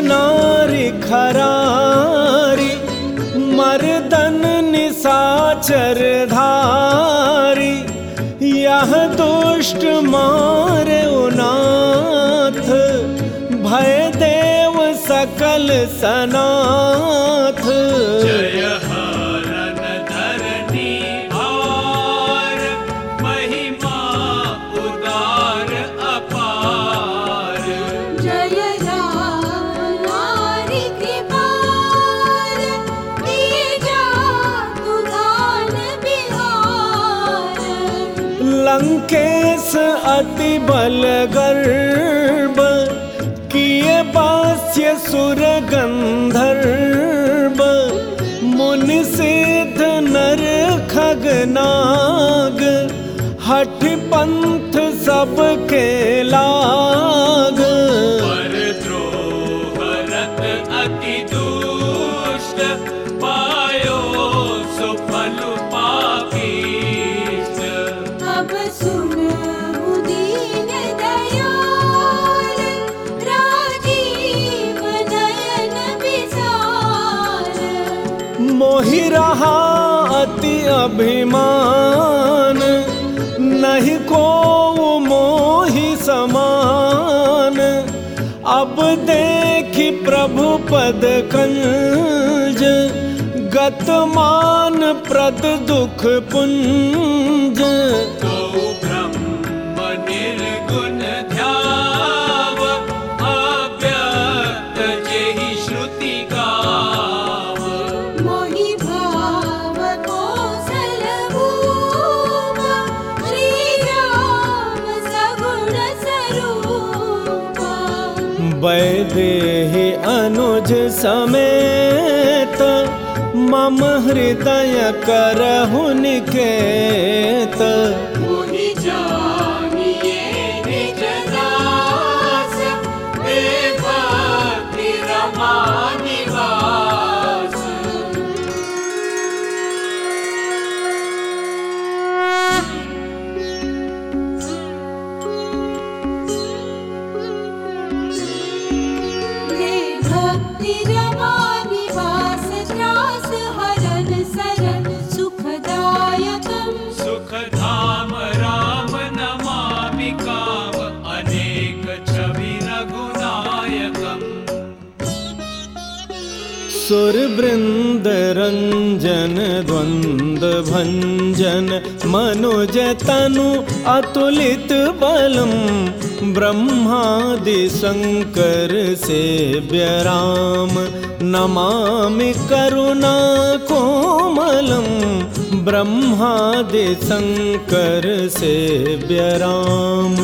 नारी खरारी मर्दन निशाचर धारी। यह भय देव सकल सनाथ लंकेश अति बल गर्भ किए बास्य सुर गंधर्व मुनि सिद्ध नर खगनाग हठ पंथ सबके लाग। रहा अति अभिमान, नहीं को मोहि समान। अब देखि प्रभु पद कंज, गतमान प्रद दुख पुंज। वैदेहि अनुज समेत मम हृदय करहु निकेत सुरवृन्द रञ्जन द्वन्द्व भञ्जन मनुज तनु अतुलित बलम् ब्रह्मादि शङ्कर सेव्य राम। नमामि करुणा कोमलम् ब्रह्मादि शङ्कर सेव्य राम